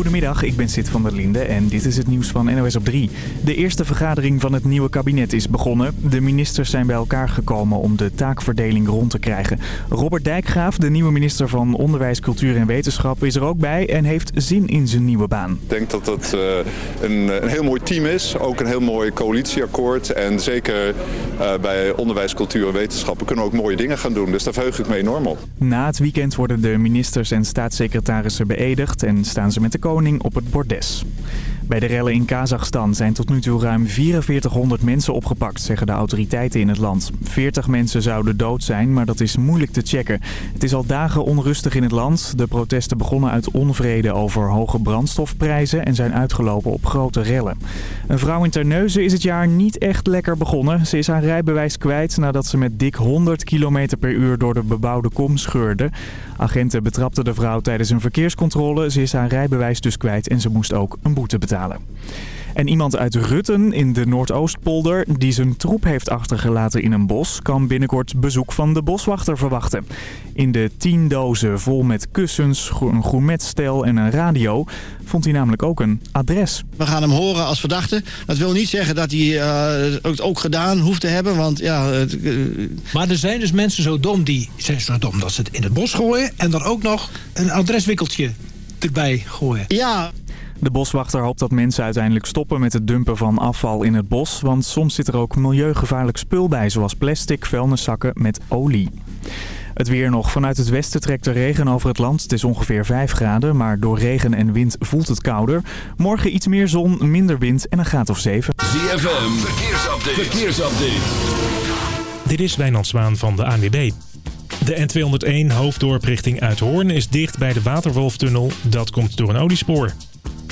Goedemiddag, ik ben Sid van der Linde en dit is het nieuws van NOS op 3. De eerste vergadering van het nieuwe kabinet is begonnen. De ministers zijn bij elkaar gekomen om de taakverdeling rond te krijgen. Robert Dijkgraaf, de nieuwe minister van Onderwijs, Cultuur en Wetenschap, is er ook bij en heeft zin in zijn nieuwe baan. Ik denk dat het uh, een, een, heel mooi team is, ook een heel mooi coalitieakkoord. En zeker uh, bij onderwijs, cultuur en wetenschappen kunnen we ook mooie dingen gaan doen. Dus daar verheug ik me enorm op. Na het weekend worden de ministers en staatssecretarissen beëdigd en staan ze met de koning op het bordes. Bij de rellen in Kazachstan zijn tot nu toe ruim 4400 mensen opgepakt, zeggen de autoriteiten in het land. 40 mensen zouden dood zijn, maar dat is moeilijk te checken. Het is al dagen onrustig in het land. De protesten begonnen uit onvrede over hoge brandstofprijzen en zijn uitgelopen op grote rellen. Een vrouw in Terneuzen is het jaar niet echt lekker begonnen. Ze is haar rijbewijs kwijt nadat ze met dik 100 km per uur door de bebouwde kom scheurde. Agenten betrapten de vrouw tijdens een verkeerscontrole. Ze is haar rijbewijs dus kwijt en ze moest ook een boete betalen. En iemand uit Rutten in de Noordoostpolder die zijn troep heeft achtergelaten in een bos... kan binnenkort bezoek van de boswachter verwachten. In de tien dozen vol met kussens, een gourmetstel en een radio vond hij namelijk ook een adres. We gaan hem horen als verdachte. Dat wil niet zeggen dat hij uh, het ook gedaan hoeft te hebben, want ja... Het, uh... Maar er zijn dus mensen zo dom die zijn zo dom dat ze het in het bos gooien... en dan ook nog een adreswikkeltje erbij gooien. Ja, de boswachter hoopt dat mensen uiteindelijk stoppen met het dumpen van afval in het bos. Want soms zit er ook milieugevaarlijk spul bij, zoals plastic vuilniszakken met olie. Het weer nog. Vanuit het westen trekt de regen over het land. Het is ongeveer 5 graden, maar door regen en wind voelt het kouder. Morgen iets meer zon, minder wind en een graad of 7. ZFM, verkeersupdate. verkeersupdate. Dit is Wijnand Zwaan van de ANWB. De N201 hoofddorp richting Uithoorn is dicht bij de Waterwolftunnel. Dat komt door een oliespoor.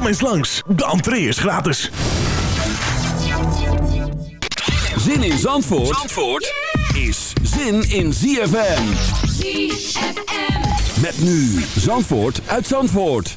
Kom eens langs, de entree is gratis. Zin in Zandvoort, Zandvoort is zin in ZFM. ZFM. Met nu Zandvoort uit Zandvoort.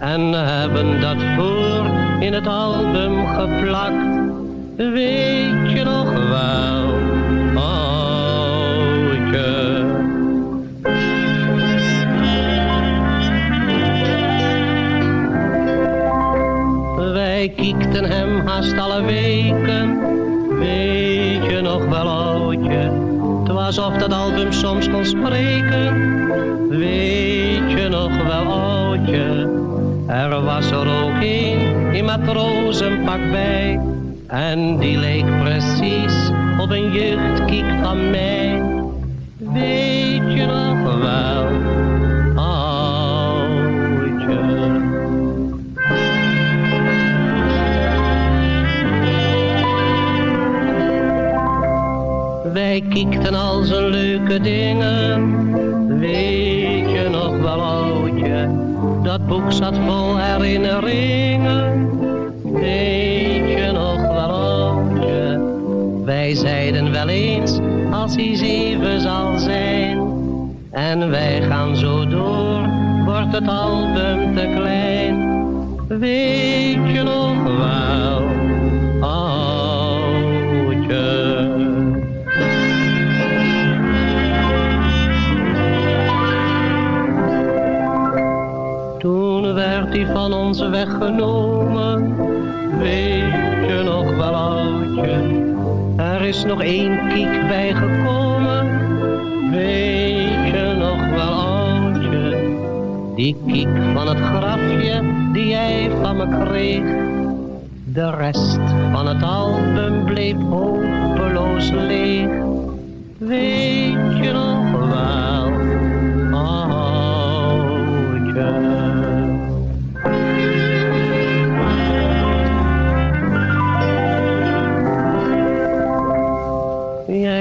En hebben dat voor in het album geplakt. Weet je nog wel, matrozenpak bij. En die leek precies op een jeugdkiek van mij.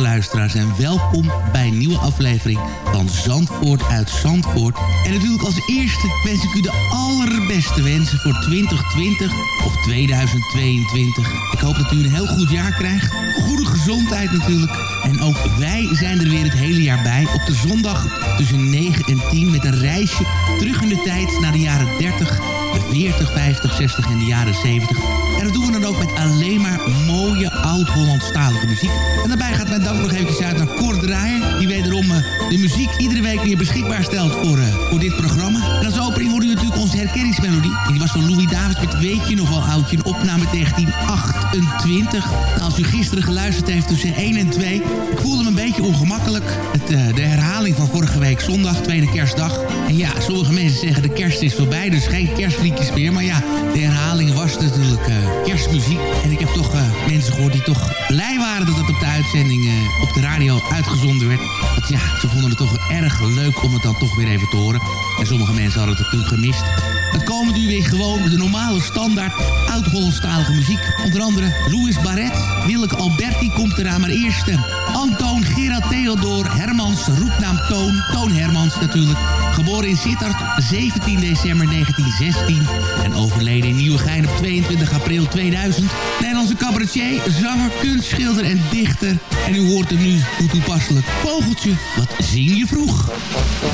Luisteraars en welkom bij een nieuwe aflevering van Zandvoort uit Zandvoort. En natuurlijk als eerste wens ik u de allerbeste wensen voor 2020 of 2022. Ik hoop dat u een heel goed jaar krijgt. Goede gezondheid natuurlijk. En ook wij zijn er weer het hele jaar bij. Op de zondag tussen 9 en 10 met een reisje terug in de tijd naar de jaren 30 de 40, 50, 60 en de jaren 70. En dat doen we dan ook met alleen maar mooie oud-Hollandstalige muziek. En daarbij gaat mijn dank nog eventjes uit naar Cor Draaier... die wederom eh, de muziek iedere week weer beschikbaar stelt voor, eh, voor dit programma. En als opening onze herkenningsmelodie. En die was van Louis Davids met Weet je nog wel oudje, een opname 1928. En als u gisteren geluisterd heeft tussen 1 en 2... ik voelde me een beetje ongemakkelijk. Het, eh, de herhaling van vorige week zondag, tweede kerstdag. En ja, sommige mensen zeggen de kerst is voorbij, dus geen kerstliedjes meer. Maar ja, de herhaling was natuurlijk eh, kerstmuziek. En ik heb toch eh, mensen gehoord die toch blij waren dat het op de uitzending op de radio uitgezonden werd. Ja, ze vonden het toch erg leuk om het dan toch weer even te horen. En sommige mensen hadden het natuurlijk gemist. Het komen nu weer gewoon de normale standaard oud-Hollandstalige muziek. Onder andere Louis Barret, Willeke Alberti komt eraan. Maar eerst eh, Antoon Gerard Theodor Hermans, roepnaam Toon. Toon Hermans natuurlijk. Geboren in Sittard, 17 december 1916. En overleden in Nieuwegein op 22 april 2000. Nederlandse cabaretier, zanger, kunstschilder en dichter. En u hoort hem nu, hoe toepasselijk. Vogeltje, wat zing je vroeg?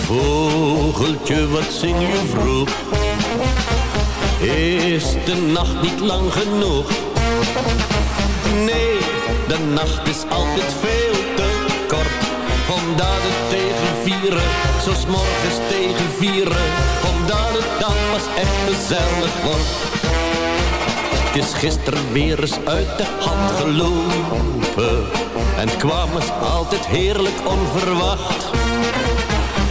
Vogeltje, wat zing je vroeg? Is de nacht niet lang genoeg? Nee, de nacht is altijd veel te kort Omdat het tegen vieren, zo morgens tegen vieren, omdat het dan pas echt gezellig wordt. Het is gisteren weer eens uit de hand gelopen, en kwam eens altijd heerlijk onverwacht.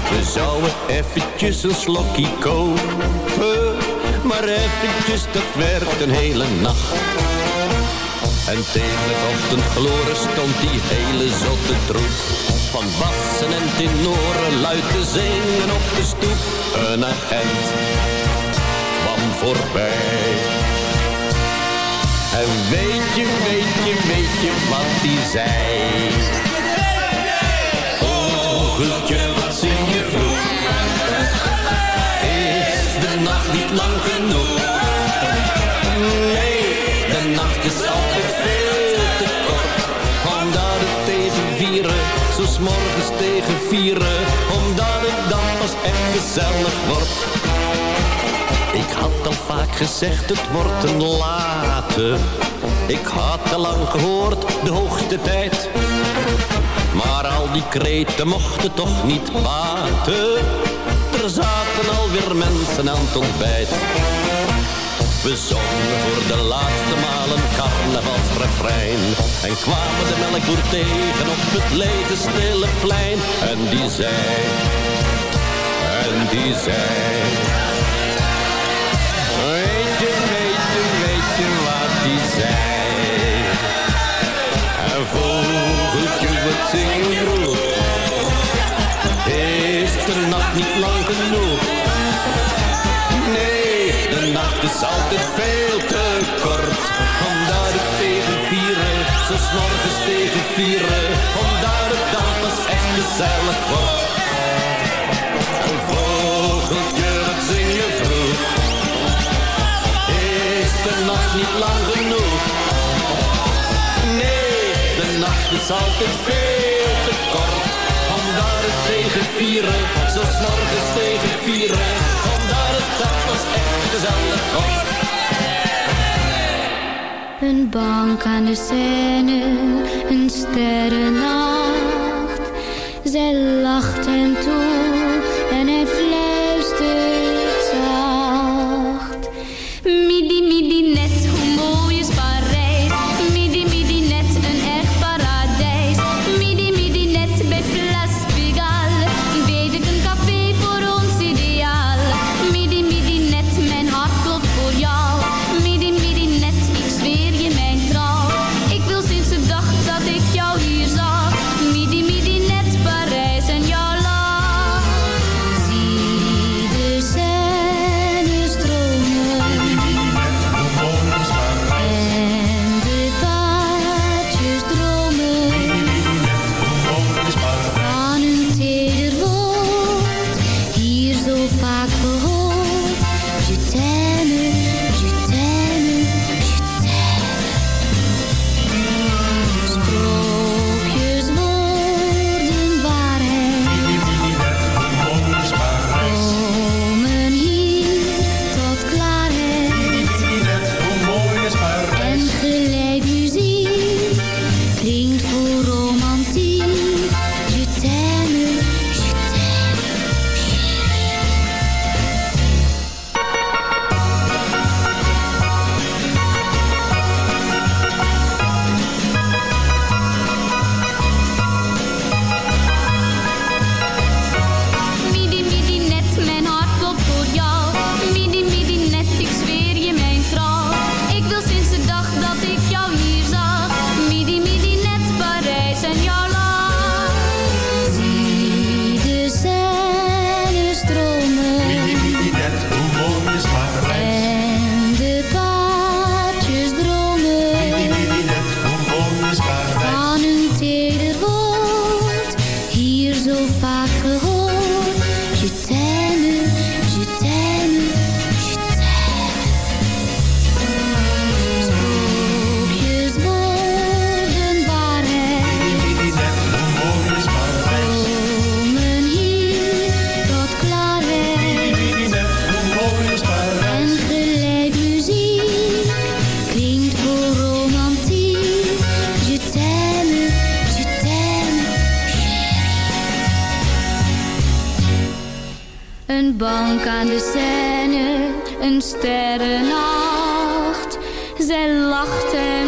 We zouden eventjes een slokje kopen, maar eventjes dat werd een hele nacht. En tegen het ochtendgloren stond die hele zotte troep Van bassen en tenoren luid te zingen op de stoep Een agent kwam voorbij En weet je, weet je, weet je wat die zei? Vogeltje, wat zing je vroeg? Is de nacht niet lang genoeg? Nee, de nacht is altijd veel te kort. Omdat het tegen vieren, zo morgens tegen vieren. Omdat het dan pas echt gezellig wordt. Ik had al vaak gezegd, het wordt een late. Ik had te lang gehoord, de hoogste tijd. Maar al die kreten mochten toch niet baten. Er zaten alweer mensen aan het ontbijt. We zongen voor de laatste maal een carnavalsrefrein. En kwamen de melkboer tegen op het lege stille plein. En die zei, en die zei Weet je, weet je, weet je wat die zei? En vogeltje wat zing vroeg Is de nacht niet lang genoeg nacht is altijd veel te kort. Omdat het tegen vieren, zo 's morgens tegen vieren. Omdat het dan pas echt gezellig wordt. Een vogeltje, zing je vroeg? Is de nacht niet lang genoeg? Nee, de nacht is altijd veel te kort. Omdat het tegen vieren, zo 's morgens tegen vieren. Een bank aan de Seine, een sterrennacht. Zij lacht hem toe Een bank aan de Seine, een sterrennacht. Zij lacht hem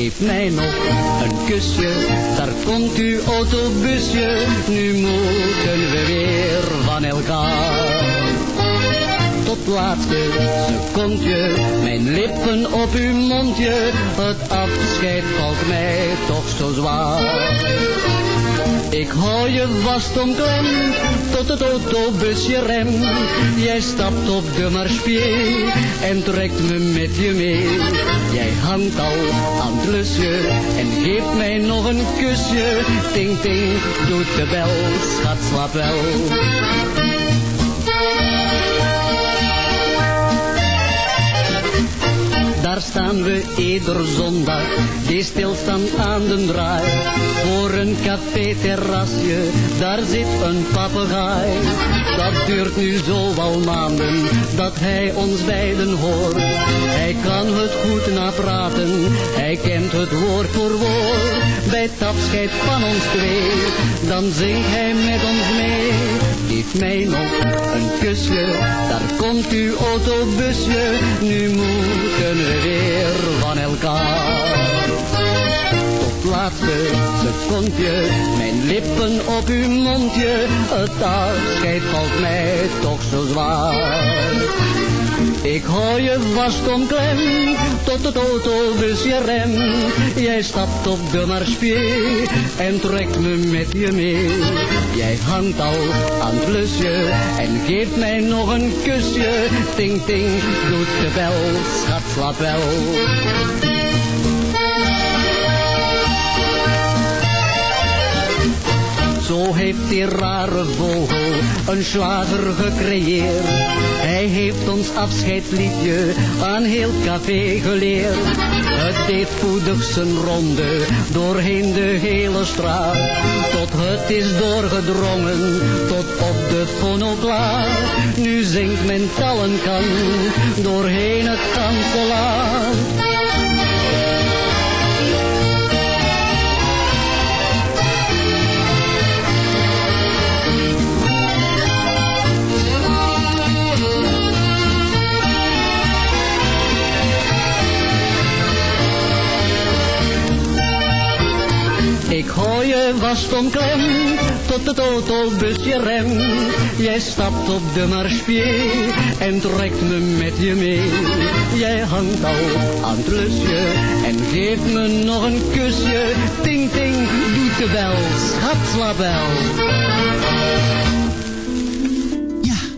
Geef mij nog een kusje, daar komt uw autobusje. Nu moeten we weer van elkaar. Tot laatste secondje, mijn lippen op uw mondje. Het afscheid valt mij toch zo zwaar. Ik hou je vast omklemd tot het autobusje remt. Jij stapt op de marchepied en trekt me met je mee. Jij hangt al aan het lusje en geeft mij nog een kusje. Ting ting doet de bel, schat slaap wel. Daar staan we ieder zondag, die stilstaan aan de draai. Voor een café-terrasje, daar zit een papegaai. Dat duurt nu zo al maanden, dat hij ons beiden hoort. Hij kan het goed napraten, hij kent het woord voor woord. Bij het afscheid van ons twee, dan zingt hij met ons mee. Geef mij nog een kusje, daar komt uw autobusje. Nu moeten we weer van elkaar. Tot laatste secondje, mijn lippen op uw mondje. Het afscheid valt mij toch zo zwaar. Ik hou je vast omklemd tot het autobusje rem. Jij stapt op de marchepied en trekt me met je mee. Jij hangt al aan het lusje en geeft mij nog een kusje. Ting ting doet de bel, schat slaap wel. Zo heeft die rare vogel een slager gecreëerd. Hij heeft ons afscheidsliedje aan heel café geleerd. Het deed voedig zijn ronde doorheen de hele straat. Tot het is doorgedrongen tot op de fonoplaat. Nu zingt men tallenkan doorheen het kanselaar. Ik hou je vast omklemd tot het autobusje rem. Jij stapt op de marchepied en trekt me met je mee. Jij hangt al aan het lusje en geeft me nog een kusje. Ting ting doet de bel, schat wel.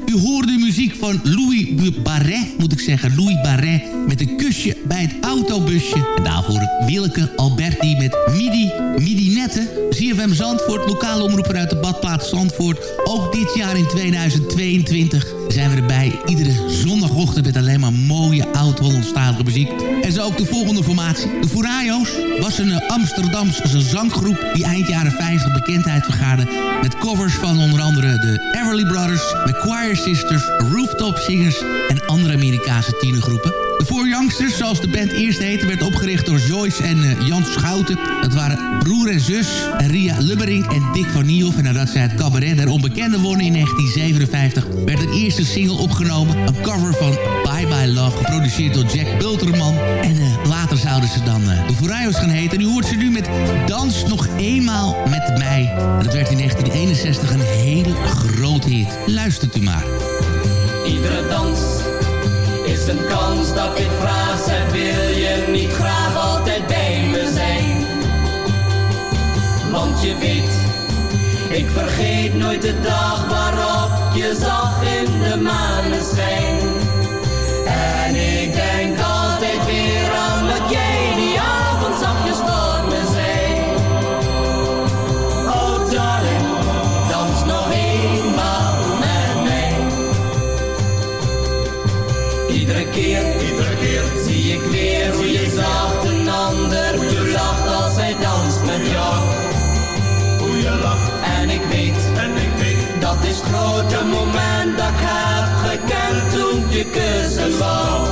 U hoorde de muziek van Louis Barret, moet ik zeggen. Louis Barret met een kusje bij het autobusje. En daarvoor Willeke Alberti met Midi, Midinette. ZFM Zandvoort, lokale omroeper uit de badplaats Zandvoort. Ook dit jaar in 2022 zijn we erbij. Iedere zondagochtend met alleen maar mooie oud-Hollandstalige muziek. En zo ook de volgende formatie. De Furayo's was een eh, Amsterdamse zanggroep... die eind jaren 50 bekendheid vergaarde... met covers van onder andere de Everly Brothers... Choir Sisters, Rooftop Singers... en andere Amerikaanse tienergroepen. De Four Youngsters, zoals de band eerst heette... werd opgericht door Joyce en uh, Jan Schouten. Dat waren broer en zus, Ria Lubbering en Dick van Nieuwhoff. En nadat zij het cabaret der onbekende wonnen in 1957... werd een eerste single opgenomen. Een cover van Bye Bye Love, geproduceerd door Jack Bulterman. En uh, later zouden ze dan uh, de Furayos gaan heten. En u hoort ze nu met Dans nog eenmaal met mij. En dat werd in 1961 een hele grote hit. Luistert u maar. Iedere dans is een kans dat ik vraag, zeg wil je niet graag altijd bij me zijn? Want je weet, ik vergeet nooit de dag waarop je zag in de maneschijn. En ik denk altijd weer keer, iedere keer zie ik weer hoe je zacht een ander zacht als hij danst met jou. Hoe je lacht. En ik weet, en ik weet, dat is het grote moment dat ik heb gekend toen je kussen wou.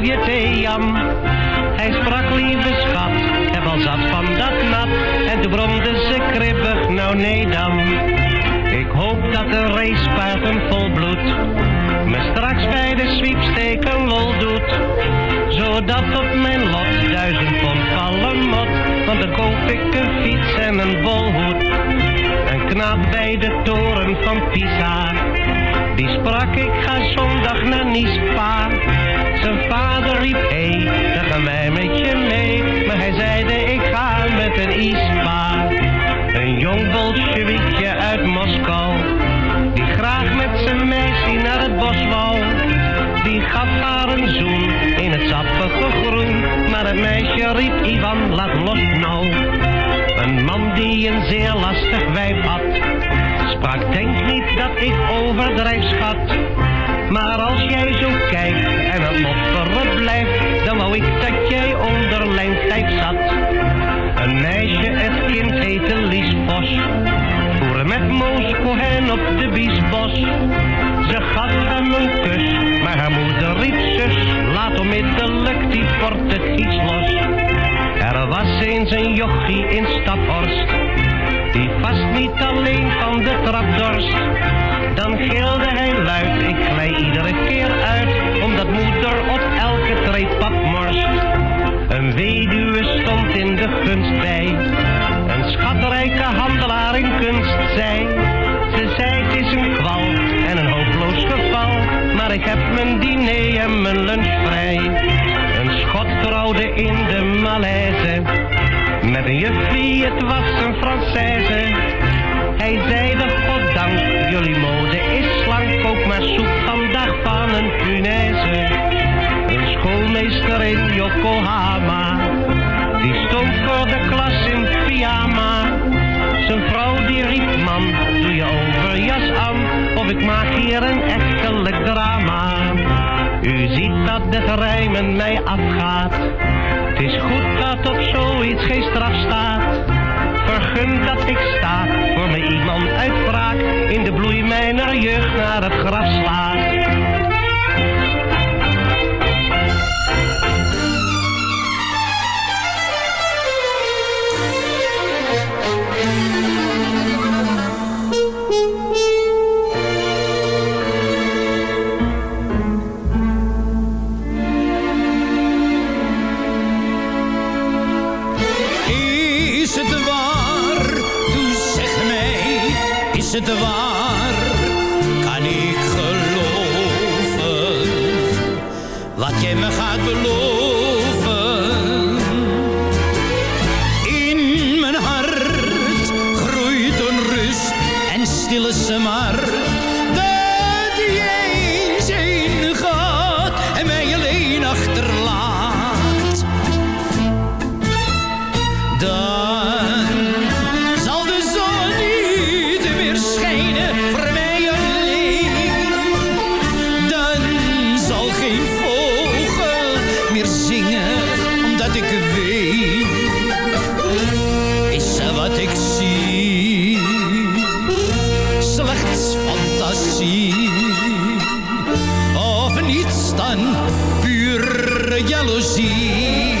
Wil je? Hij sprak, lieve schat, heb al zat van dat nat, en toen bromde ze kribbig, nou nee dan. Ik hoop dat de racepaard een volbloed me straks bij de sweepstake een lol doet. Zodat op mijn lot duizend pond vallen mot, want dan koop ik een fiets en een bolhoed. Een knaap bij de toren van Pisa, die sprak ik ga zondag naar Nice pa. Zijn vader riep, hé, hey, dan gaan wij met je mee. Maar hij zeide, ik ga met een ispa. Een jong bolsjewiekje uit Moskou, die graag met zijn meisje naar het bos wou. Die gaf haar een zoen in het sappige groen, maar het meisje riep Ivan, laat los nou. Een man die een zeer lastig wijf had, sprak denk niet dat ik overdrijf schat. Maar als jij zo kijkt en het mopperen blijft, dan wou ik dat jij onder lijntijd zat. Een meisje, het kind heette Lies Vos, voeren met Moos Cohen op de Biesbos. Ze gaf hem een kus, maar haar moeder riep zus, laat onmiddellijk die portegies los. Er was eens een jochie in Staphorst, die vast niet alleen van de trap dorst. Dan gilde hij luid, ik glij iedere keer uit, omdat moeder op elke treepap morst. Een weduwe stond in de gunst bij, een schatrijke handelaar in kunst zei. Ze zei het is een kwal en een hopeloos geval, maar ik heb mijn diner en mijn lunch vrij. Een schot trouwde in de Malaise, met een juffie, het was een Française. Hij zeide, goddank, jullie mode is slank, kook maar soep vandaag van een punaise. Een schoolmeester in Yokohama, die stond voor de klas in pyjama. Zijn vrouw die riep, man, doe je overjas aan, of ik maak hier een echtelijk drama. U ziet dat het rijmen mij afgaat, is goed dat op zoiets geen straf staat. Vergun dat ik sta voor me iemand uitvraag, in de bloei mijner jeugd naar het graf slaat. Jij Dan pure jaloezie.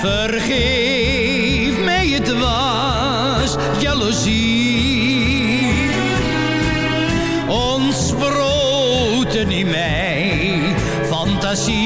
Vergeef mij, het was jaloezie. Ontsproten in mij fantasie.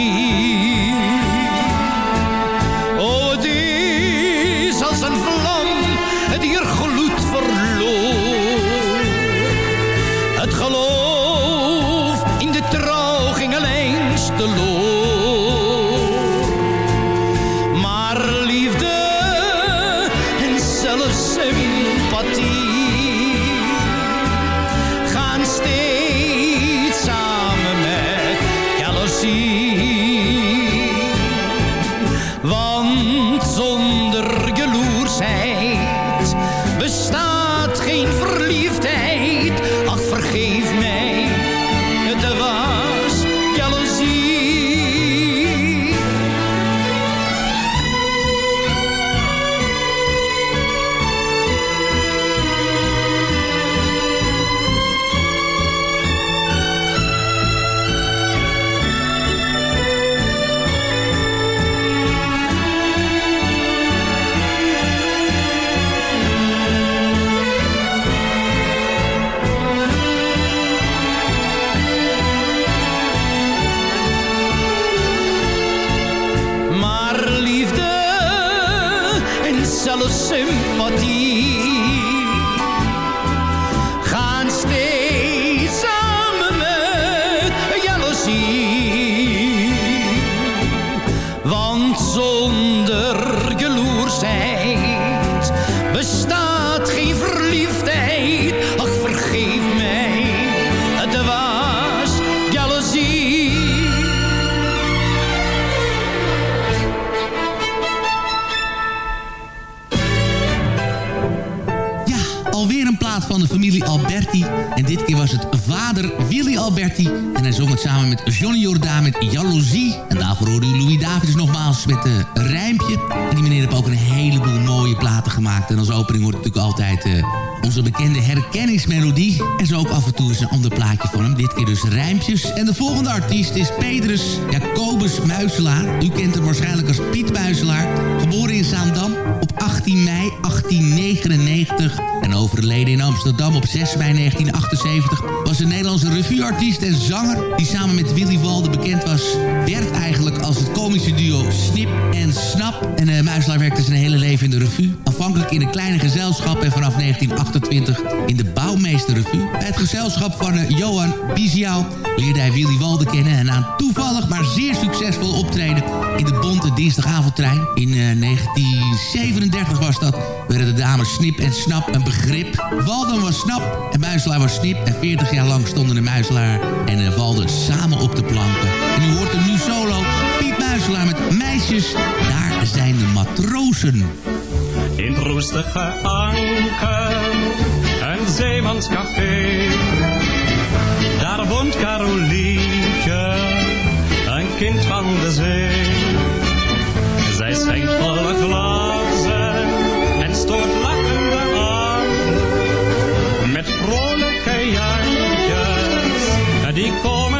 Samen met Johnny Jordaan met Jaloezie. En daarvoor hoorde u Louis Davids nogmaals met een rijmpje. En die meneer heeft ook een platen En als opening wordt natuurlijk altijd eh, onze bekende herkenningsmelodie. En zo ook af en toe eens een ander plaatje van hem. Dit keer dus rijmpjes. En de volgende artiest is Pedrus Jacobus Muiselaar. U kent hem waarschijnlijk als Piet Muiselaar. Geboren in Zaandam op 18 mei 1899 en overleden in Amsterdam op 6 mei 1978... was een Nederlandse revueartiest en zanger... die samen met Willy Walde bekend was... werd eigenlijk als het komische duo Snip en Snap. En uh, Muiselaar werkte zijn hele leven in de revue. Afhankelijk in een kleine gezelschap en vanaf 1928 in de Bouwmeesterrevue. Bij het gezelschap van uh, Johan Biziau leerde hij Willy Walde kennen... en aan toevallig maar zeer succesvol optreden in de Bonte Dinsdagavondtrein. In uh, 1937 was dat, werden de dames Snip en Snap een begrip. Walden was Snap en Muiselaar was Snip. En 40 jaar lang stonden de Muiselaar en uh, Walden samen op de planken. En u hoort hem nu solo, Piet Muiselaar met Meisjes, daar zijn de matrozen. In het roestige anker, een zeemanscafé. Daar woont Carolientje, een kind van de zee. Zij schenkt volle glazen en stoort lachende aan. Met vrolijke jantjes, die komen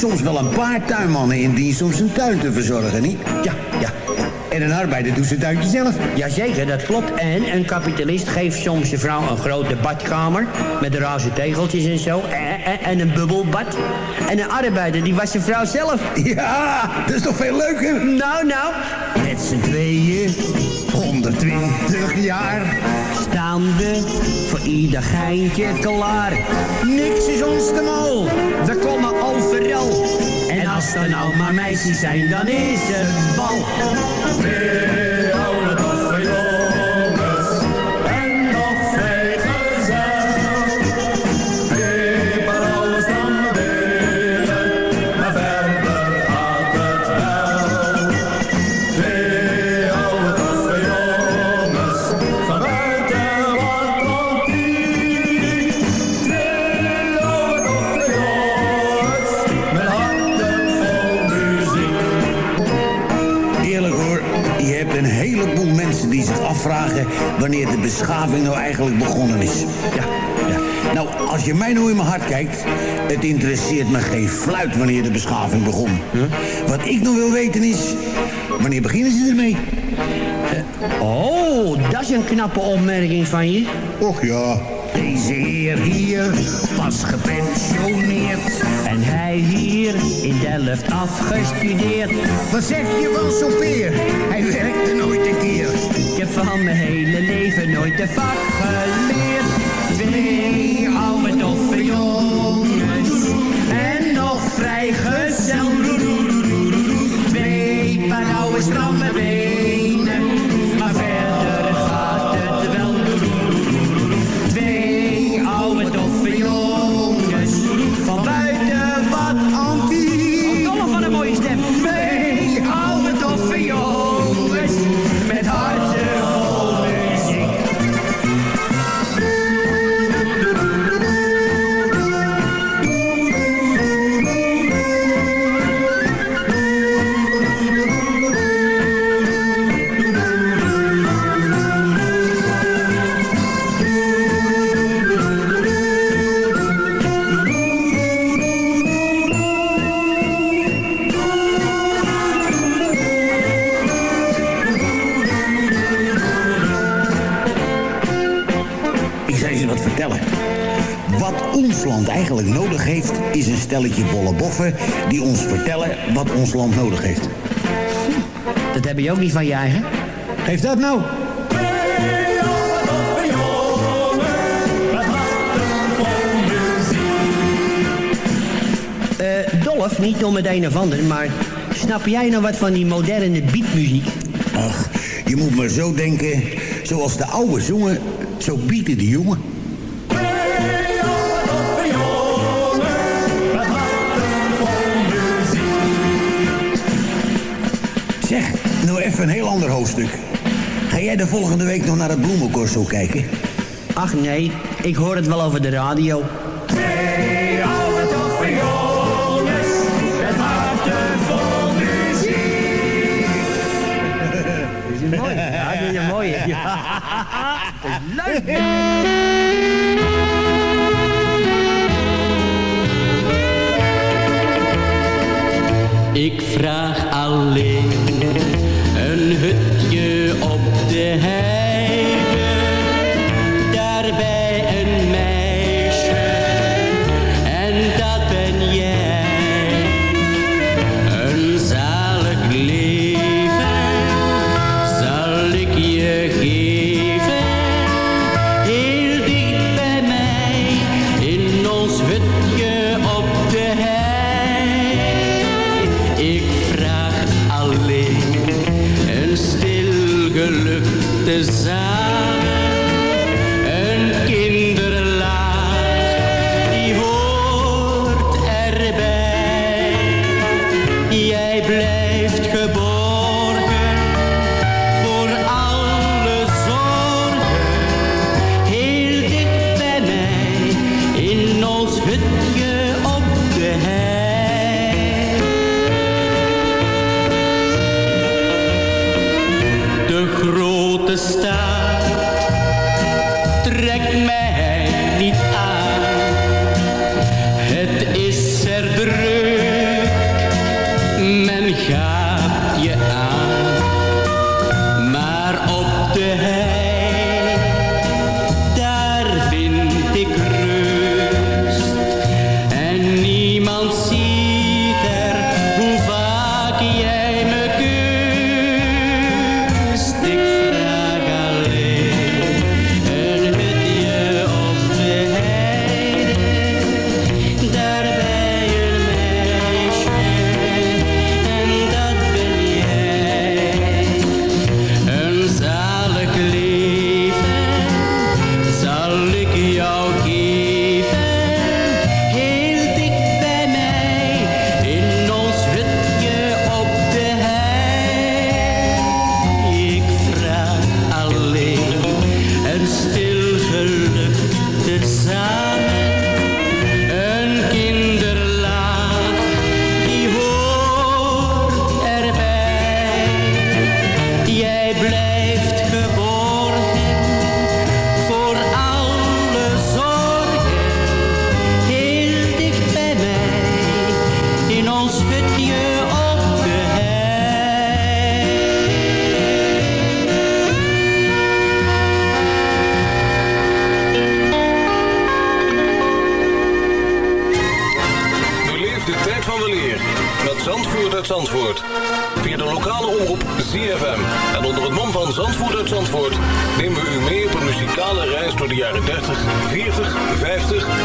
soms wel een paar tuinmannen in dienst om zijn tuin te verzorgen, niet? Ja, ja. En een arbeider doet zijn tuintje zelf. Jazeker, dat klopt. En een kapitalist geeft soms zijn vrouw een grote badkamer... met roze tegeltjes en zo. En, en, en een bubbelbad. En een arbeider, die was zijn vrouw zelf. Ja, dat is toch veel leuker? Nou, nou. Met z'n tweeën, 120 jaar. Staan we voor ieder geintje klaar. Niks is ons te mal, we. Er nou maar meisjes zijn, dan is het bal. heerlijk hoor. Je hebt een heleboel mensen die zich afvragen... wanneer de beschaving nou eigenlijk begonnen is. Ja, ja. Nou, als je mij nou in mijn hart kijkt... het interesseert me geen fluit wanneer de beschaving begon. Wat ik nog wil weten is... wanneer beginnen ze ermee? Eh, oh, dat is een knappe opmerking van je. Och ja, deze heer hier was gepensioneerd. En hij hier in Delft afgestudeerd. Wat zeg je van zo'n peer? Hij werkte nooit een keer. Ik heb van mijn hele leven nooit de vak geleerd. Stelletje bolle boffen... die ons vertellen wat ons land nodig heeft. Dat heb je ook niet van je eigen. Geef dat nou. Eh, Dolf, niet om het een of ander, maar snap jij nou wat van die moderne beatmuziek? Ach, je moet maar zo denken. Zoals de oude zongen, zo bieden de jongen. Zeg, nou even een heel ander hoofdstuk. Ga jij de volgende week nog naar het bloemencorso kijken? Ach nee, ik hoor het wel over de radio. Oude jongens. Vol muziek. Is mooi. Ja, dat is een mooie. Ja. Dat is leuk. Ik vraag alleen een hutje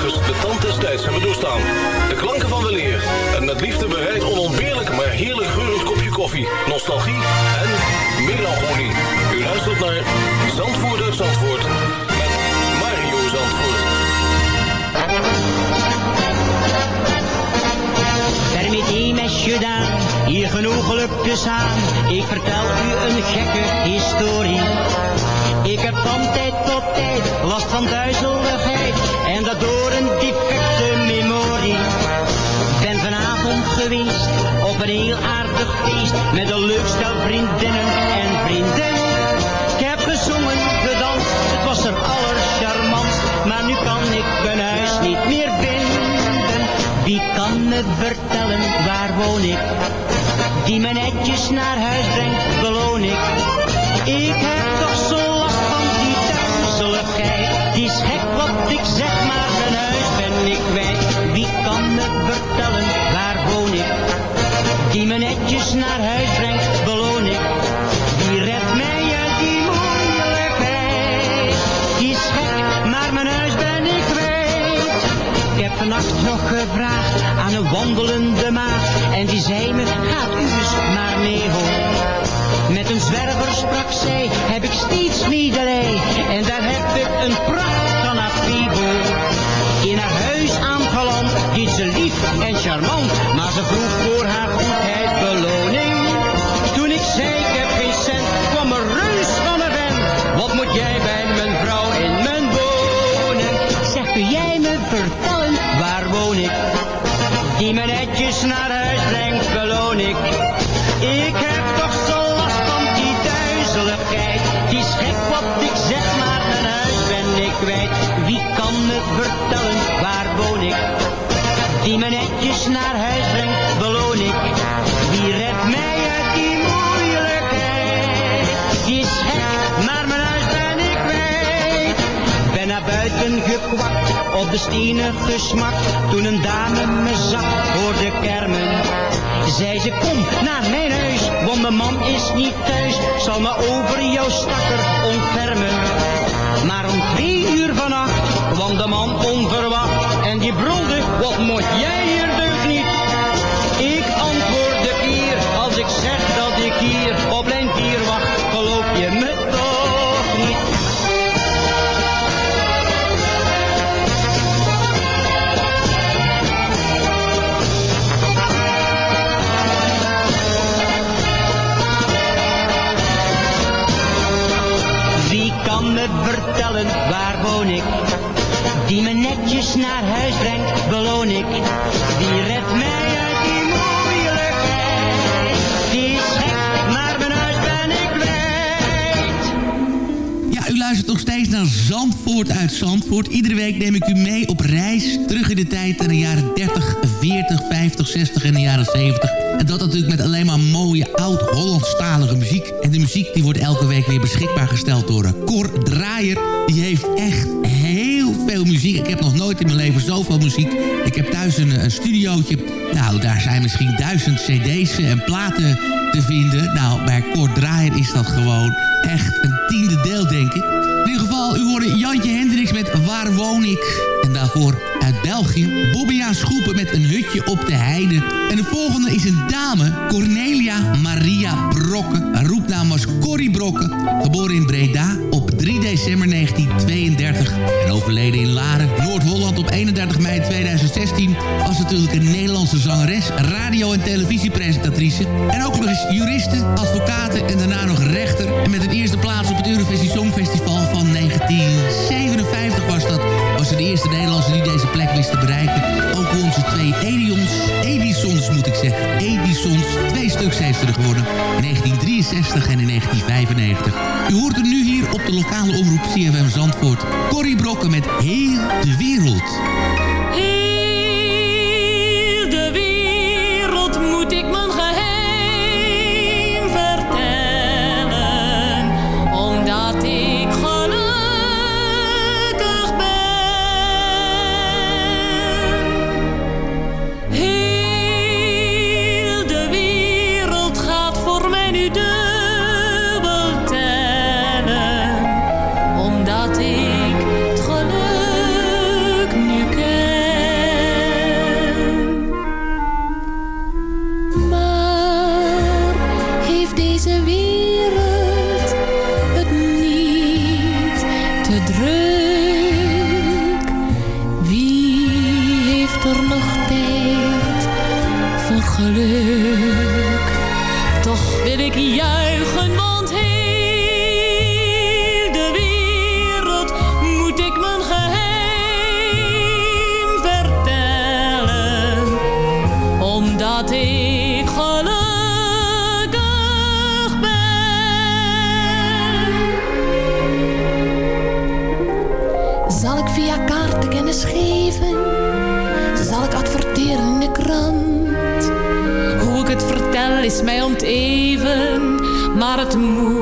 De tand des tijds hebben doorstaan. De klanken van weleer en met liefde bereid onontbeerlijk maar heerlijk geurend kopje koffie, nostalgie en melancholie. U luistert naar Zandvoort uit Zandvoort met Mario Zandvoort. Permitteer mesje dan, hier genoeg gelukjes aan. Ik vertel u een gekke historie. Ik heb van tijd tot tijd last van duizeligheid. En dat door een defecte memorie. Ben vanavond geweest op een heel aardig feest. Met een leuk stel vriendinnen en vrienden. Ik heb gezongen, gedanst, het was er allercharmantst. Maar nu kan ik mijn huis niet meer vinden. Wie kan me vertellen, waar woon ik? Die me netjes naar huis brengt, beloon ik. Ik heb toch zo ik zeg, maar mijn huis ben ik kwijt. Wie kan me vertellen, waar woon ik? Die me netjes naar huis brengt, beloon ik. Die redt mij uit die moeilijkheid. Die is gek, maar mijn huis ben ik kwijt. Ik heb vannacht nog gevraagd aan een wandelende maag. En die zei me, gaat u eens maar mee hoor. Met een zwerver sprak zij, heb ik steeds de stenen gesmakt. Toen een dame me zag voor de kermen. Zei ze, kom naar mijn huis, want mijn man is niet thuis. Zal me over jouw stakker ontfermen. Maar om twee uur vannacht kwam de man onverwacht. En die brulde, wat moet jij hier deugd niet? Ik antwoord de keer, als ik zeg dat ik hier waar woon ik? Die me netjes naar huis brengt, beloon ik. Die redt mij Zandvoort uit Zandvoort. Iedere week neem ik u mee op reis terug in de tijd naar de jaren 30, 40, 50, 60 en de jaren 70. En dat natuurlijk met alleen maar mooie oud-Hollandstalige muziek. En de muziek die wordt elke week weer beschikbaar gesteld door eh, Cor Draaier. Die heeft echt heel veel muziek. Ik heb nog nooit in mijn leven zoveel muziek. Ik heb thuis een, een studiootje. Nou, daar zijn misschien duizend cd's en platen te vinden. Nou, bij Cor Draaier is dat gewoon echt een tiende deel, denk ik. In ieder geval, u hoorde Jantje Hendricks met Waar woon ik? En daarvoor uit België, Bobbia Schoepen met een hutje op de heide. En de volgende is een dame, Cornelia Maria Brokke. Haar roepnaam was Corrie Brokke, geboren in Breda op 3 december 1932. En overleden in Laren, Noord-Holland op 31 mei 2016. Was natuurlijk een Nederlandse zangeres, radio- en televisiepresentatrice. En ook nog eens juriste, advocate en daarna nog rechter. En met een eerste plaats op het Eurovisie Songfestival van 1957 was dat was de eerste Nederlandse die deze plek wist te bereiken. Ook onze twee Edions, Edisons moet ik zeggen, Edisons. Twee stuks heeft ze er geworden. In 1963 en in 1995. U hoort er nu hier op de lokale omroep CFM Zandvoort. Corrie Brokken met Heel de Wereld. Is mij om het even, maar het moet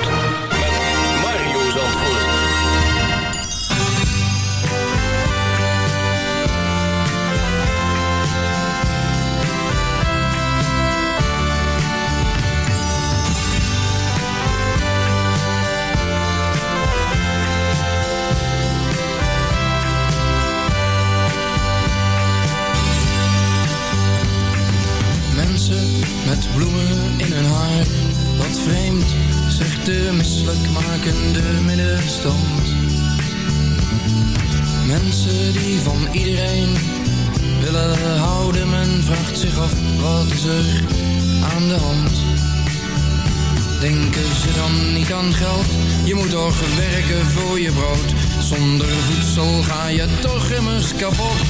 de misselijkmakende middenstand. Mensen die van iedereen willen houden, men vraagt zich af, wat is er aan de hand? Denken ze dan niet aan geld? Je moet toch werken voor je brood. Zonder voedsel ga je toch immers kapot.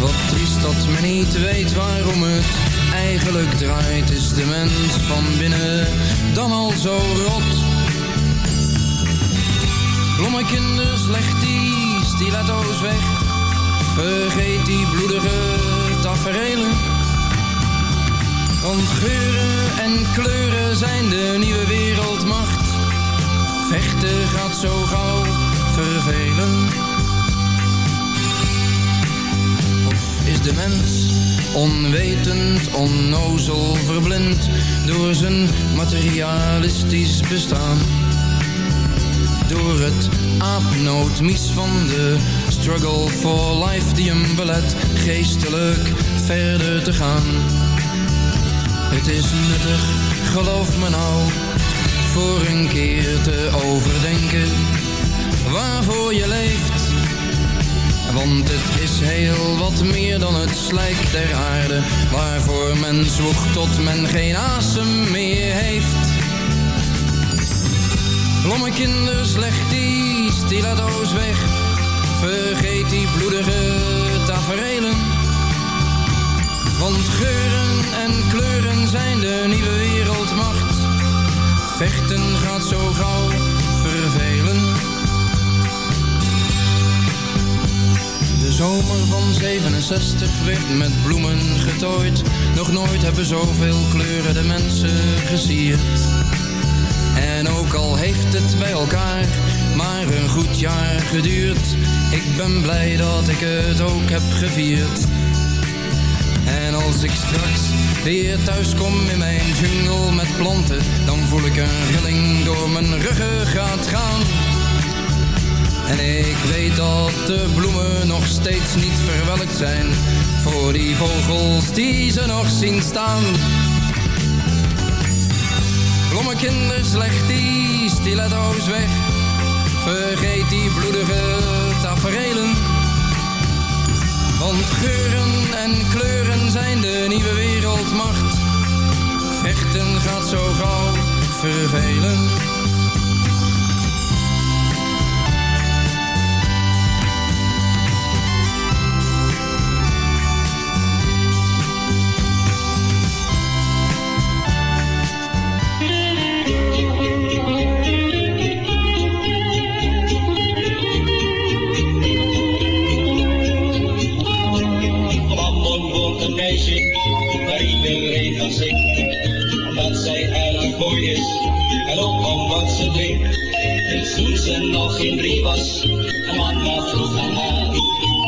Wat triest dat men niet weet waarom het eigenlijk draait. Is de mens van binnen dan al zo rot? Blomme kinders, leg die stiletto's weg. Vergeet die bloedige tafereelen. Want geuren en kleuren zijn de nieuwe wereldmacht. Vechten gaat zo gauw vervelen. Is de mens onwetend, onnozel, verblind door zijn materialistisch bestaan? Door het aapnoodmies van de struggle for life die hem belet geestelijk verder te gaan. Het is nuttig, geloof me nou, voor een keer te overdenken waarvoor je leeft. Want het is heel wat meer dan het slijk der aarde, waarvoor men zwoegt tot men geen asem meer heeft. Lomme kinders, leg die stiletto's weg, vergeet die bloedige taferelen. Want geuren en kleuren zijn de nieuwe wereldmacht. Vechten gaat zo gauw zomer van 67 werd met bloemen getooid. Nog nooit hebben zoveel kleuren de mensen gesierd. En ook al heeft het bij elkaar maar een goed jaar geduurd. Ik ben blij dat ik het ook heb gevierd. En als ik straks weer thuis kom in mijn jungle met planten, dan voel ik een rilling door mijn ruggengraat gaan. En ik weet dat de bloemen nog steeds niet verwelkt zijn voor die vogels die ze nog zien staan. Blomme kinders, leg die stiletto's weg. Vergeet die bloedige taferelen. Want geuren en kleuren zijn de nieuwe wereldmacht. Vechten gaat zo gauw vervelen. Mooi is en ook om wat ze drinkt. Dus toen ze nog geen drie was, een man wat vroeg aan haar.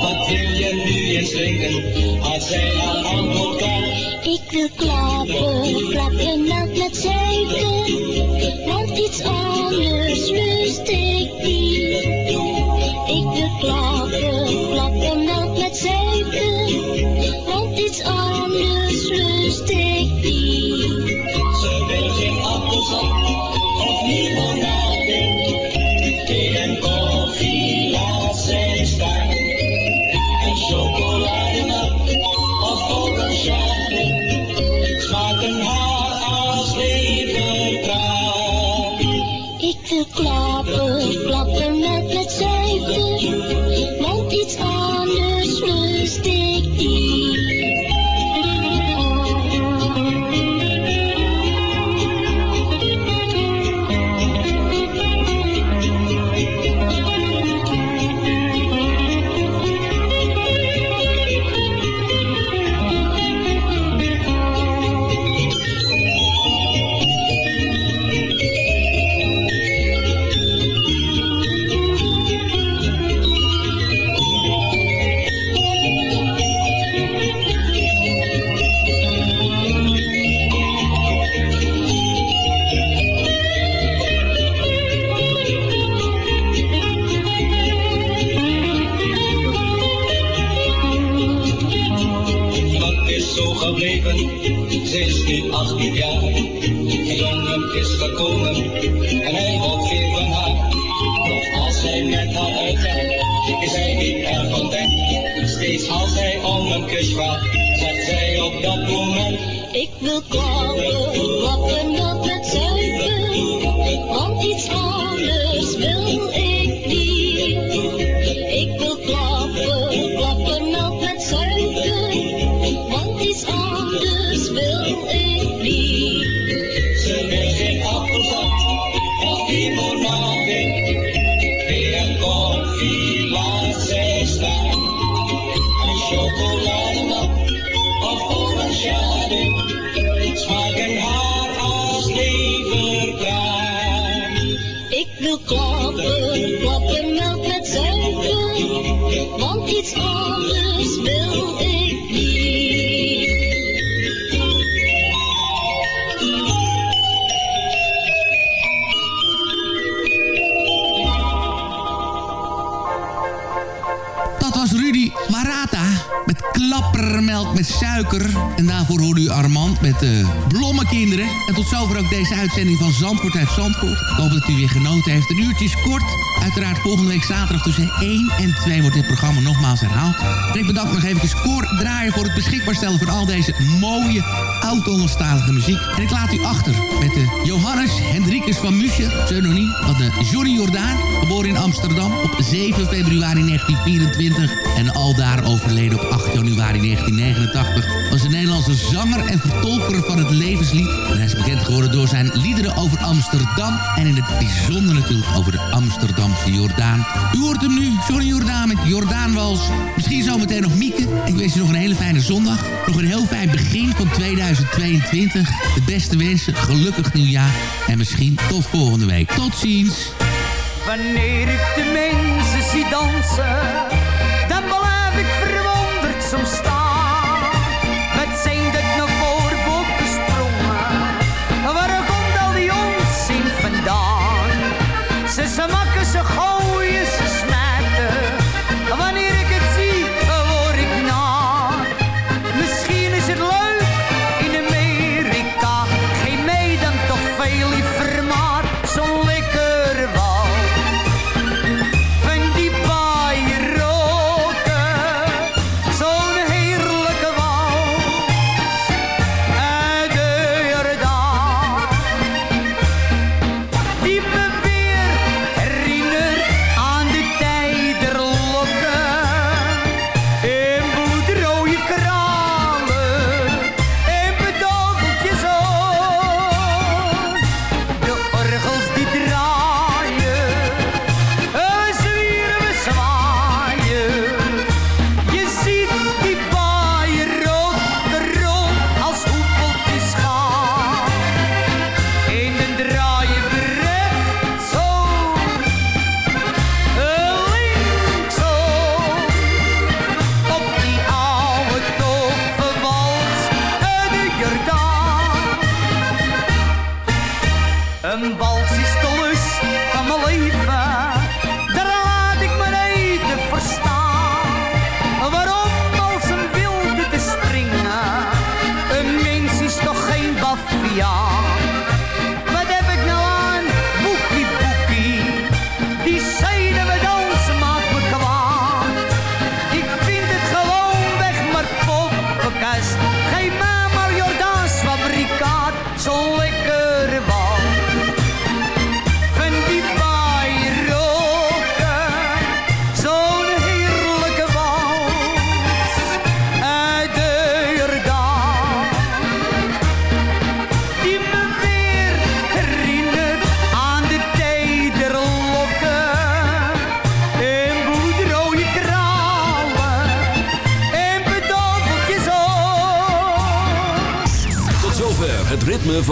Wat wil je nu eens drinken? Had zij haar antwoord klaar. Ik wil klappen, klappen melk met suiker. Want iets anders lust ik niet. Ik wil klappen, klappen met suiker. En daarvoor hoorde u Armand met de Blommenkinderen. En tot zover ook deze uitzending van Zandvoort uit Zandvoort. Ik hoop dat u weer genoten heeft. Een uurtje is kort. Uiteraard volgende week zaterdag tussen 1 en 2 wordt dit programma nogmaals herhaald. En ik bedank nog even Cor voor het beschikbaar stellen van al deze mooie oud-Hollandstalige muziek. En ik laat u achter met de Johannes Hendrikus van Musje, pseudoniem van de Johnny Jordaan. In Amsterdam op 7 februari 1924 en aldaar overleden op 8 januari 1989. Was een Nederlandse zanger en vertolker van het levenslied. En hij is bekend geworden door zijn liederen over Amsterdam en in het bijzonder natuurlijk over de Amsterdamse Jordaan. U hoort hem nu, Johnny Jordaan met Jordaanwals. Misschien zometeen nog Mieke. Ik wens je nog een hele fijne zondag. Nog een heel fijn begin van 2022. De beste wensen, gelukkig nieuwjaar. En misschien tot volgende week. Tot ziens. Wanneer ik de mensen zie dansen, dan blijf ik verwonderd soms staan.